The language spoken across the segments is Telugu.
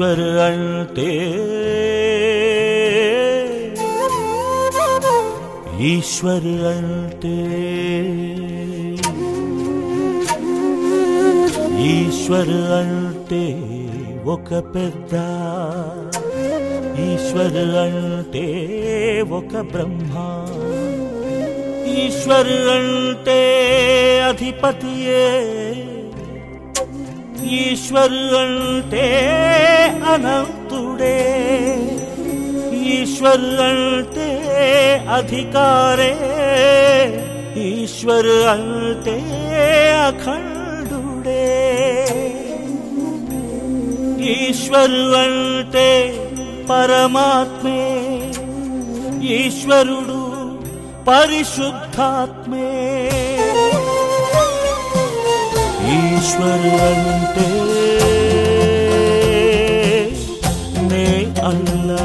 ఈశ్వర్ అంటే ఈశ్వర్ అంటే ఈశ్వర్ అంటే ఒక పెద్ద ఈశ్వర్ అంటే ఒక బ్రహ్మ ఈశ్వర్ అంటే అధిపతియే ఈశ్వర్ అంటే అనంతుడే. ఈశ్వర్ అంటే అధికారే. ఈశ్వర్ అంటే అఖండుడే. ఈశ్వర్ అంటే పరమాత్మే. ఈశ్వరుడు పరిశుద్ధాత్మే. ఈశ్వరుడంటే నే అల్లా.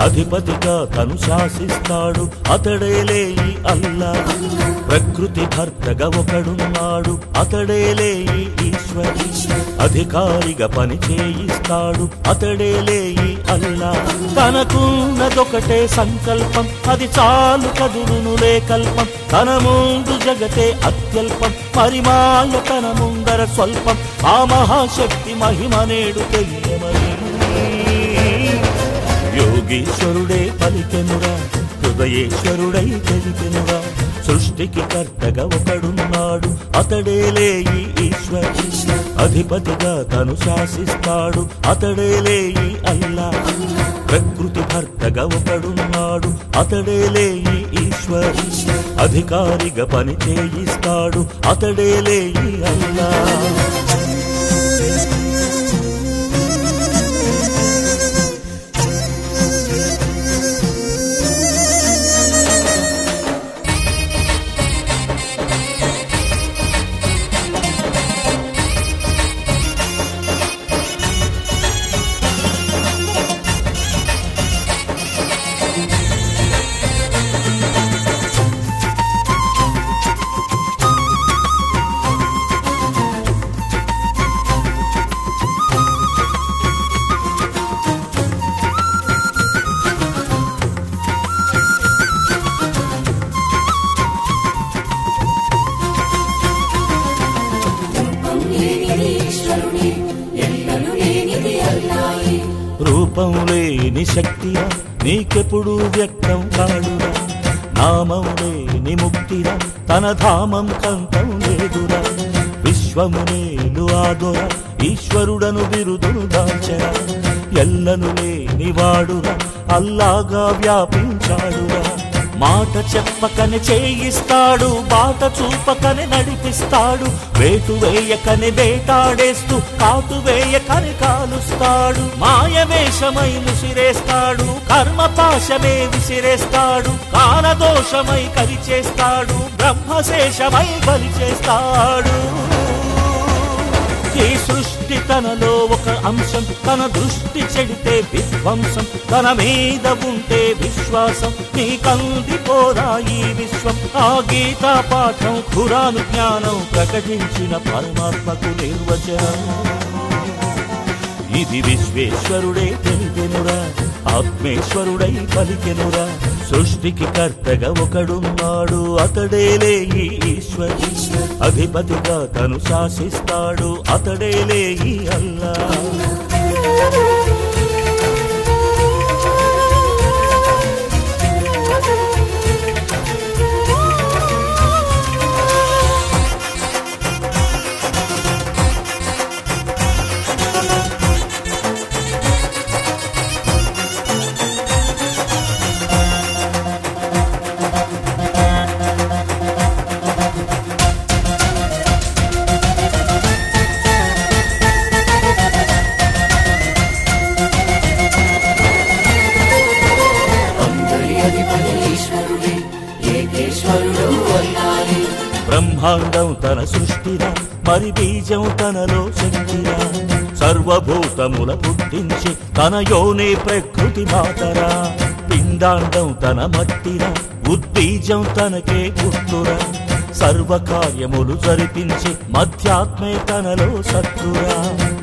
అధిపతిగా తను శాసిస్తాడు అతడేలే ఈ అల్లా ప్రకృతి భర్తగా ఒకడున్నాడు అతడేలే ఈ ఈశ్వర్. అధికారిగా పని చేయిస్తాడు అతడేలే ఈ అల్లా తనకున్నదొకటే సంకల్పం అది చాలు కదులునులే కల్పం. తన ముందు జగతే అత్యల్పం పరిమాయ తన ముందర స్వల్పం. ఆ మహాశక్తి మహిమ నేడు తెలియమని యోగీశ్వరుడే పలికెనురా హృదయేశ్వరుడై తెలిపెనురా సృష్టికి కర్తగా ఒకడున్నాడు అతడేలే ఈ ఈశ్వర్. అధిపతిగా తను శాసిస్తాడు అతడేలే ఈ అల్లా. ప్రకృతి భర్తగా ఒకడున్నాడు అతడేలే ఈ ఈశ్వర్. అధికారిగా పని చేయిస్తాడు అతడేలే ఈ అల్లా. రూపం లేని శక్తిరా నీకెప్పుడు వ్యక్తం కాడురా నామం లేని ముక్తిరా తన ధామం కంతం లేదురా. విశ్వము నేను ఆదొర ఈశ్వరుడను బిరుదును దాచరా ఎల్లను లేని వాడురా అల్లాగా వ్యాపించాడురా. మాట చెప్పకని చేయిస్తాడు బాట చూపకని నడిపిస్తాడు వేటు వేయకని వేటాడేస్తూ కాటు వేయకని కాలుస్తాడు. మాయ వేషమై ముసిరేస్తాడు కర్మ పాశమే విసిరేస్తాడు కాలదోషమై కరిచేస్తాడు బ్రహ్మశేషమై బలి చేస్తాడు ఈ సృష్టి తనలో ఒక అంశం. తన దృష్టి చెడితే విధ్వంసం. తన మీద ఉంటే విశ్వాసం. నీకందిపోదా ఈ విశ్వం. ఆ గీతా పాఠం ఖురాను జ్ఞానం ప్రకటించిన పరమాత్మకు నిర్వచనం. ఇది విశ్వేశ్వరుడే తెలిపెనురా ఆత్మేశ్వరుడై పలికెనురా. సృష్టికి కర్తగా ఒకడున్నాడు. అతడేలే ఈ ఈశ్వర్. అధిపతిగా తను శాసిస్తాడు. అతడేలే ఈ అల్లా. బ్రహ్మాండం తన సృష్టిరా మరి బీజం తనలో శక్తిరా. సర్వభూతముల పుట్టించి తన యోని ప్రకృతి మాతరా. పిండాండం తన మట్టిరా ఉద్బీజం తనకే పుట్టురా. సర్వకార్యములు జరిపించి మధ్యాత్మే తనలో సత్తురా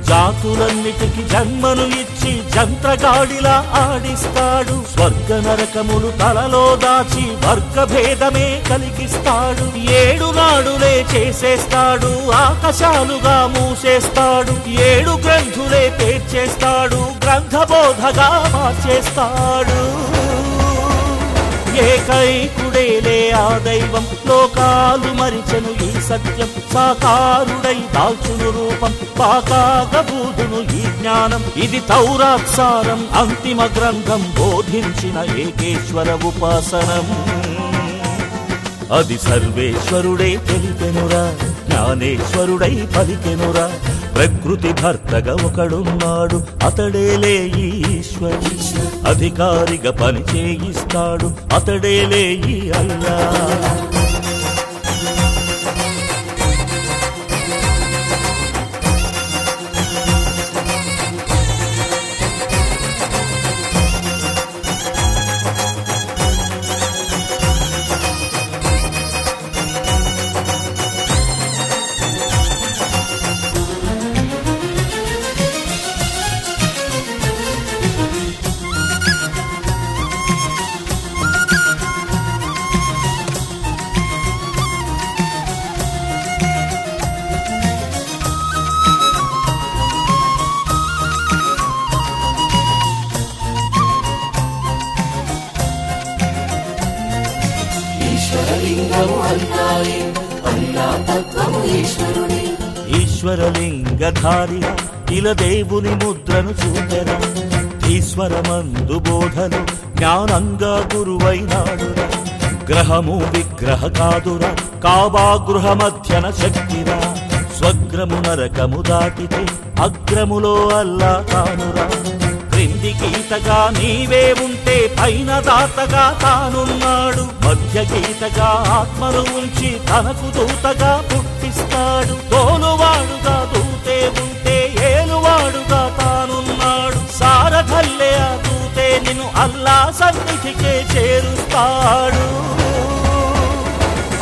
జాతులన్నిటికి జన్మను ఇచ్చి జంత్రగాడిలా ఆడిస్తాడు. స్వర్గ నరకములు తలలో దాచి వర్గ భేదమే కలిగిస్తాడు. ఏడు నాడులే చేసేస్తాడు ఆకాశాలుగా మూసేస్తాడు. ఏడు గ్రంథులే పేర్చేస్తాడు గ్రంథబోధగా మార్చేస్తాడు. ఏకైకుడేలే ఆ దైవం? లోకాలు మరిచెను ఈ సత్యం. సాకారుడై దాల్చును రూపం. పాకాగబూదును ఈ జ్ఞానం. ఇది తౌరాత్సారం. అంతిమ గ్రంథం బోధించిన ఏకేశ్వర ఉపాసనం. అది సర్వేశ్వరుడే తెలిపెనురా. జ్ఞానేశ్వరుడై పలికెనురా. ప్రకృతి భర్తగా ఒకడున్నాడు. అతడేలే ఈశ్వరు. అధికారిగా పని చేయిస్తాడు. అతడేలే ఈ అల్లా ఈశ్వరలింగము అల్లాయే అల్లా తత్వము ఈశ్వరుడే ఈశ్వరలింగధారి ఇల దేవుని ముద్రను చూపెరా. ఈశ్వరమందు బోధను జ్ఞానంగా గురువైనాడురా గ్రహము విగ్రహ కాదురా కాబా గృహ మధ్యన శక్తిరా స్వగ్రము నరకము దాటితే అగ్రములో అల్లా కానురా క్రింది గీతగా నీవే ఉంటే పైన దాతగా తానున్నాడు. మధ్య గీతగా ఆత్మను ఉంచి తనకు దూతగా పుట్టిస్తాడు. తోలువాడుగా దూతే ఉంటే ఏలువాడుగా తానున్నాడు. సారథల్లే ఆ దూతే నిన్ను అల్లా సన్నిధికే చేరుస్తాడు.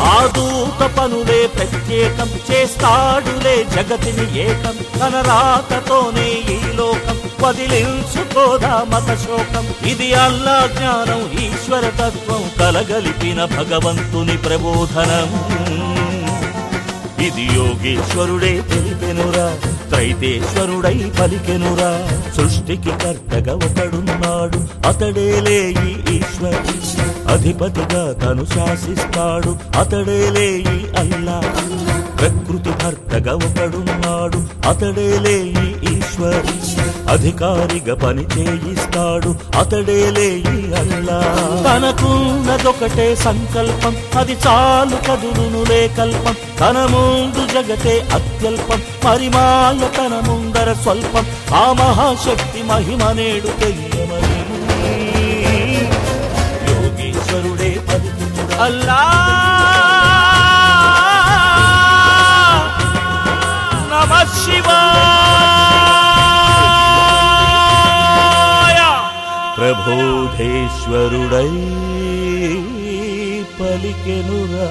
ఆ దూత పనులే ప్రత్యేకం చేస్తాడులే. జగతిని ఏకం తన రాతతోనే ఈ లోకం వదిలించుకోదా మత శోకం ఇది అల్లా జ్ఞానం ఈశ్వర తత్వం కలగలిపిన భగవంతుని ప్రబోధనం. ఇది యోగేశ్వరుడే తెలిపెనురా త్రైతేశ్వరుడై పలికెనురా. సృష్టికి కర్తగా ఒకడున్నాడు అతడేలే ఈ ఈశ్వర్ అధిపతిగా తను శాసిస్తాడు. అతడేలే అల్లా. ప్రకృతి భర్తగా ఒకడున్నాడు. అతడేలే ఈ ఈశ్వర్. అధికారిగా పని చేయిస్తాడు. అతడేలే అల్లా. తనకున్నదొకటే సంకల్పం. అది చాలు కదులునులే కల్పం. తన ముందు జగతే అత్యల్పం. పరిమాయ తన ముందర స్వల్పం. ఆ మహాశక్తి మహిమ నేడు తెలియమని యోగేశ్వరుడే పలుకుతుడు అల్లా! నమ శివాయ. ప్రబోధేశ్వరుడై పలికెనురా.